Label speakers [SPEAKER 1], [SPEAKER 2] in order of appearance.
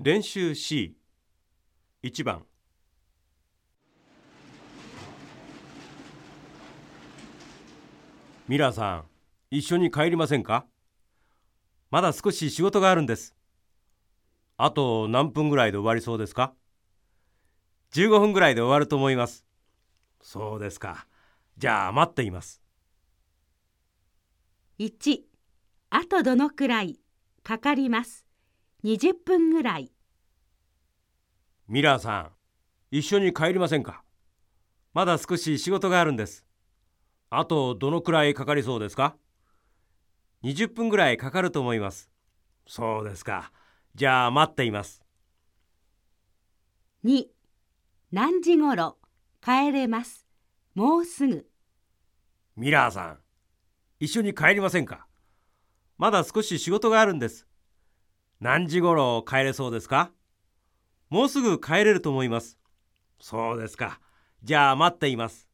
[SPEAKER 1] 練習 C1 番。ミラーさん一緒に帰りませんか？まだ少し仕事があるんです。あと何分ぐらいで終わりそうですか？15分ぐらいで終わると思います。そうですか。じゃあ待っています。
[SPEAKER 2] 1あとどのくらい？かかります。20分ぐらい。
[SPEAKER 1] ミラーさん一緒に帰りませんか？まだ少し仕事があるんです。あとどのくらいかかりそうですか？20分ぐらいかかると思います。そうですか。じゃあ待っています。
[SPEAKER 2] 2何時ごろ帰れます？もうすぐ。
[SPEAKER 1] ミラーさん一緒に帰りませんか？まだ少し仕事があるんです何時頃帰れそうですか？もうすぐ帰れると思います。そうですか。じゃあ待っています。